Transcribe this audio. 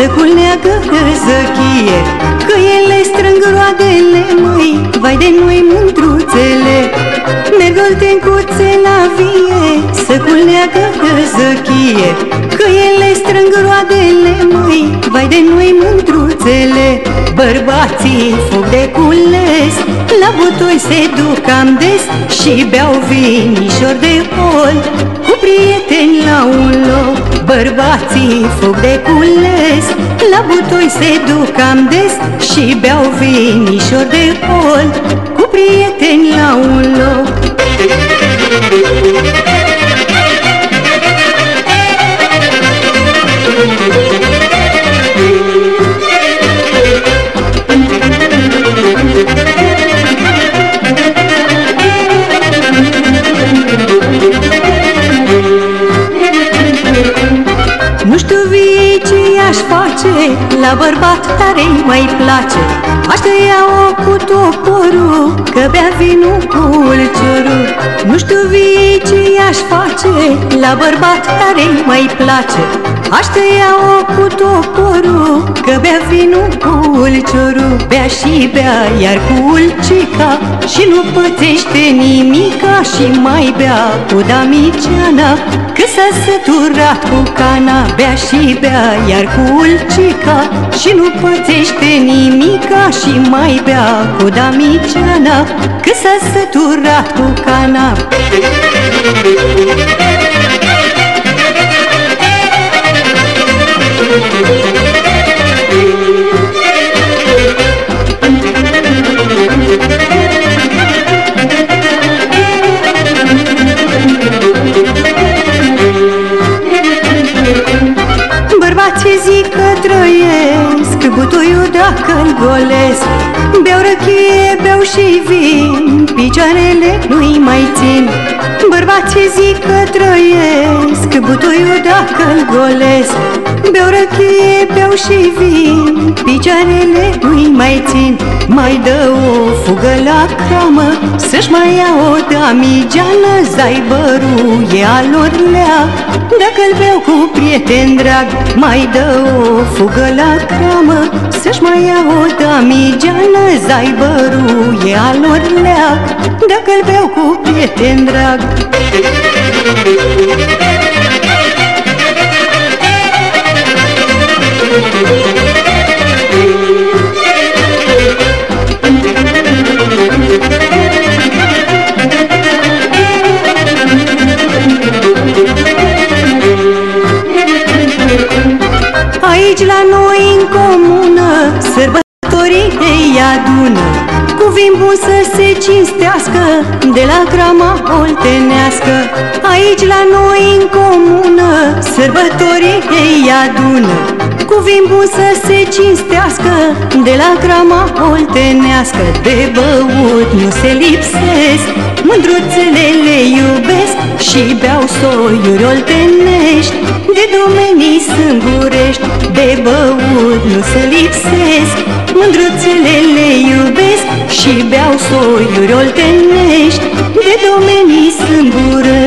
Să culeagă zăchie Că ele strâng roadele, măi Vai de noi mândruțele Merg tencuțe la vie Să culeagă zăchie Că ele strâng roadele, măi Vai de noi mândruțele Bărbații foc de cules. La butoi se duc cam des Și beau vinișor de pol. Cu prieteni la un loc Bărbații foc de cules. La butoi se duc cam des Și beau vinișor de pol. Cu prieteni aș face La bărbat tare mai place. Aș tăia-o cu toporul Că bea vinul cu ulciorul. Nu știu vie ce aș face La bărbat tare mai place. Aș tăia-o cu toporul Că bea vinul cu ulciorul Bea și bea iar cu ulcica Și nu pățește nimica Și mai bea. Cu damiceana Că s-a săturat cu cana Bea și bea iar cu ulcica Și nu pățește nimica Și mai bea. Cu damiceana Că s-a săturat cu cana dacă-l golesc. Beau răchie, beau și vin Picioarele nu-i mai țin. Bărbații zic că trăiesc Butoiul dacă-l golesc. Beau răchie, beau și vin Picioarele nu-i mai țin Mai dă o fugă la cramă Să-și mai ia o damigeană Zaibărul e al lor leac. Dacă-l beau cu prieten drag Mai dă o fugă la cramă Să-și mai ia o damigeană Zaibărul e al lor leac. Dacă-l beau cu prieten drag Aici la noi în comună Sărbătorii ei adună. Cu vin bun să se cinstească De la grama oltenească. Aici la noi în comună Sărbătorii ei adună. Cu vin bun să se cinstească De la grama oltenească. De băut nu se lipsesc Mândruțele le iubesc Și beau soiuri oltenești De domenii sângurești De băut nu se lipsesc. Mândruțele le iubesc Și beau soiuri oltenești De domenii sângurești